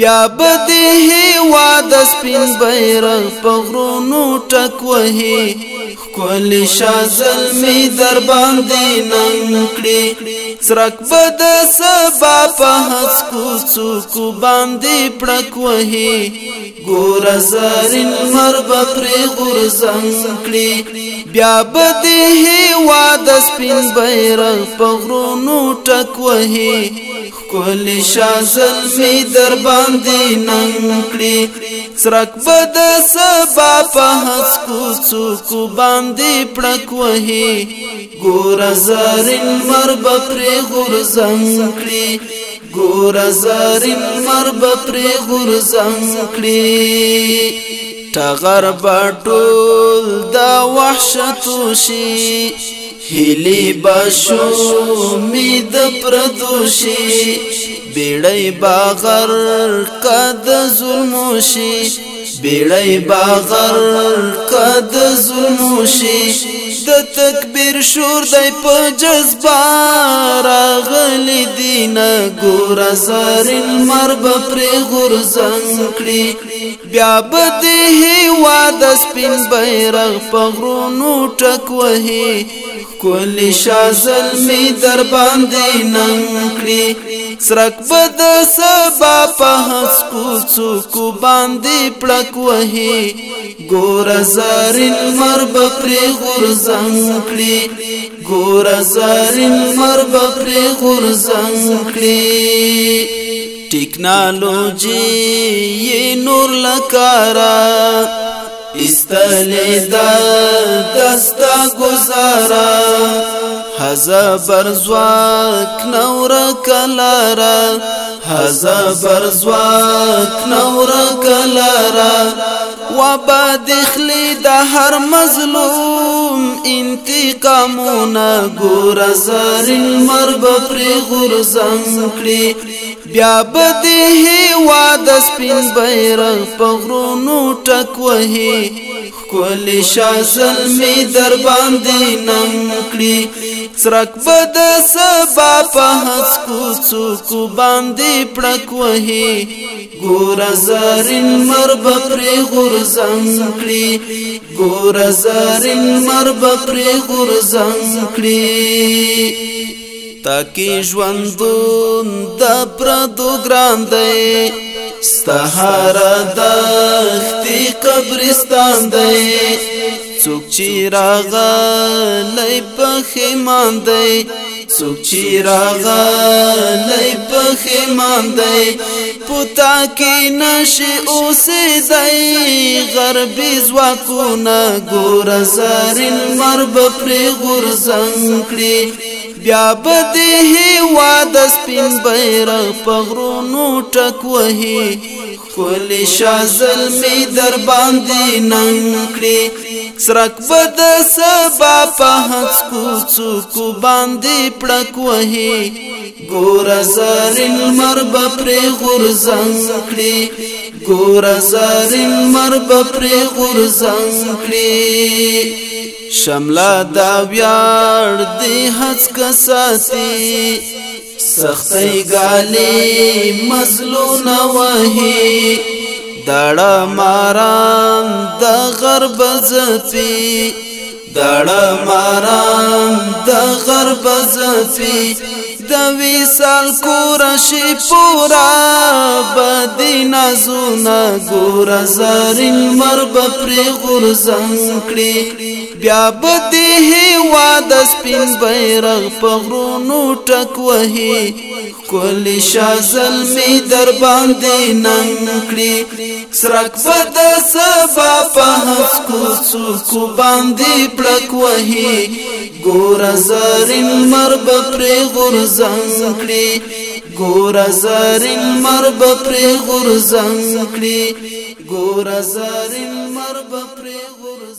بیا به د هیواد سپین بیرغ په غرونو ټک وهي ښکلې شازلمي در باندې نن کړې څرک بد سبا په حس کو څوک باندې پړک وهي ګور زرین مر بپری غور زنګړي بیا بد هی واد سپین بیرغ په غرونو ټک وهي کول شازل می در باندې ننګړي څرک بد سبا په حس کو څوک باندې پړک وهي ګور زارین مر بپره غور زنګړي ګور زارین مر بپره غور زنګړي ټغر بټول دا وحشت شي هلی بشو می د پردوشي بیړی باغر کد ظلموشي بیړی باغر کد ظلموشي د تکبیر شور دای په جذبه راغلی دینه ګور زارین مرب پر غور زنګړي بیا بده هوا د سپین بیرغ په غرونو ټک وهي کولی شازل می در باندې ننګړي سترک بد سبا په حسکو څوکو باندې پړک وهي ګور زارین مرب پر غرزنګ کړي ګور زارین مرب پر غرزنګ کړي ټیکنالوژي یې نور لکارا استلې دا دستا گزارا هزا برزواک نور کلارا هزا برزواک نور کلارا و با دخلی د هر مظلوم انتقامونه ګور زرین مر بپری غور زنګړي بیا بده هوا د سپین بیرغ په غرونو ټک وهي کول شازل می در باندې ننګړي څرک بد سبا په هڅ کو څوک باندې پړک وهي ګور زارین مر بپرې غرزم کړي ګور زارین مر بپرې غرزم کړي تاکي ژوندون د پردو ګراندې ستهاره دښتې قبرستان دی څوک چې راغلی پښیمان دی څوک چې راغلی پښیمان دی پتا کې نشي اوسې دی غربي ځواکونه ګور زارین مرب پر غور زنګړي بیا به د هیواد سپین بیرغ په غرونو ټک وهي خپل شازل می در باندې نن کړې سرک بد سبا په هڅ کوڅو کو باندې پړک وهي ګور زارین مرب پر غرزنګ کړې ګور زارین مرب پر غرزنګ کړې شملا دا ویار دی حس کا ساتي سختي غالي مظلوم وهي دړه ماران د غرب زفي دړه ماران د غرب زفي د وېسال کور شي پورا بدینا زونه ګور زرین مر بپري غور زنګړي بیا بدی هوا د سپین بیرغ پغرونو ټک وهي کلی شازل می در باندې ننګړي سرک بد سبا پهس کو څوک باندې پړک وهي ګور زرین مرب پر غرزنګ کړي ګور زرین مرب پر غرزنګ کړي ګور زرین مرب پر غرزنګ